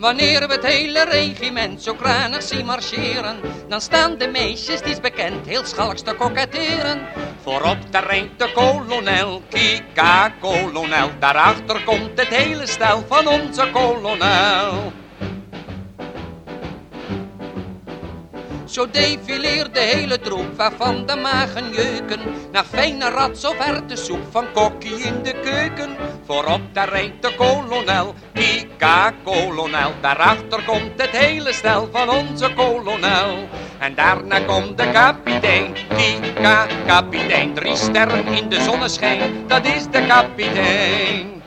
Wanneer we het hele regiment zo kranig zien marcheren, dan staan de meisjes, die is bekend, heel schalks te koketteren. Voorop daar rijdt de kolonel, kika kolonel, daarachter komt het hele stel van onze kolonel. Zo defileert de hele troep waarvan de magen jeuken. Naar fijne rats of soep van kokkie in de keuken. Voorop daar rijdt de kolonel, kolonel. Daarachter komt het hele stel van onze kolonel. En daarna komt de kapitein, Kika kapitein. Drie sterren in de zonneschijn, dat is de kapitein.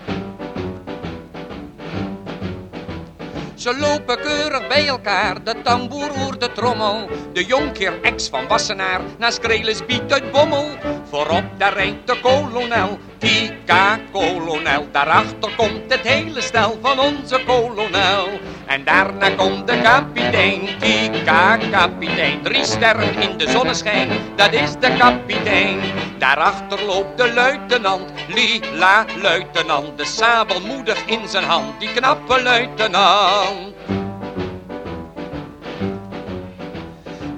Ze lopen keurig bij elkaar, de tamboer oert de trommel. De jonkheer ex van Wassenaar, naast Krelis biedt uit Bommel. Voorop daar rijdt de kolonel, Kika kolonel. Daarachter komt het hele stel van onze kolonel. En daarna komt de kapitein, Kika kapitein. Drie sterren in de zonneschijn, dat is de kapitein. Daarachter loopt de luitenant, lila luitenant. De sabel moedig in zijn hand, die knappe luitenant.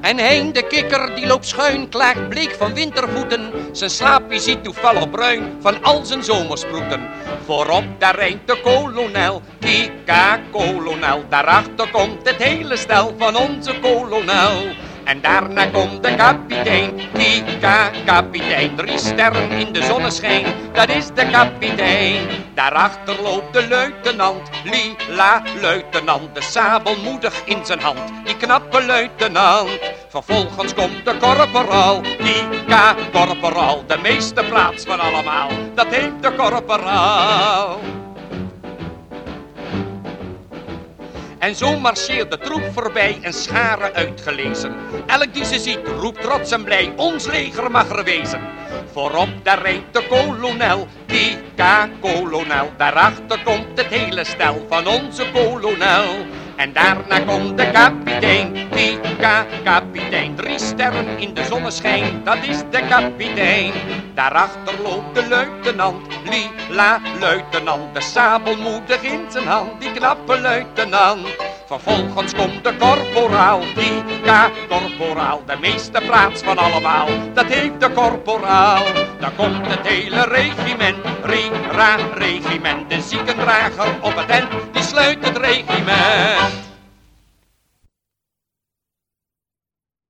En Hein de kikker die loopt schuin, klaagt bleek van wintervoeten. Zijn slaapje ziet toevallig bruin van al zijn zomersproeten. Voorop daar rijdt de kolonel, Kika kolonel. Daarachter komt het hele stel van onze kolonel. En daarna komt de kapitein, Kika kapitein. Drie sterren in de zonneschijn, dat is de kapitein. Daarachter loopt de luitenant, lila luitenant. De sabel moedig in zijn hand, die knappe luitenant. Vervolgens komt de korporaal, Kika korporaal. De meeste plaats van allemaal, dat heet de korporaal. En zo marcheert de troep voorbij en scharen uitgelezen. Elk die ze ziet roept trots en blij, ons leger mag er wezen. Voorop daar rijdt de kolonel, Kika kolonel. Daarachter komt het hele stel van onze kolonel. En daarna komt de kapitein, Kapitein. Drie sterren in de zonneschijn, dat is de kapitein. Daarachter loopt de luitenant, lila luitenant. De sabel moedig in zijn hand, die knappe luitenant. Vervolgens komt de korporaal, Kika korporaal. De meeste plaats van allemaal, dat heeft de korporaal. Dan komt het hele regiment, Rira regiment. De ziekendrager op het end, die sluit het regiment.